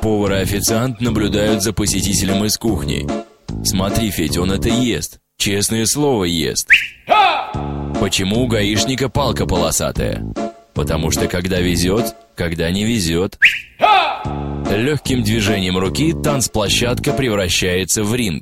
Повар и официант наблюдают за посетителем из кухни. Смотри, Федь, он это ест. Честное слово ест. Почему у гаишника палка полосатая? Потому что когда везет, когда не везет. Легким движением руки танцплощадка превращается в ринг.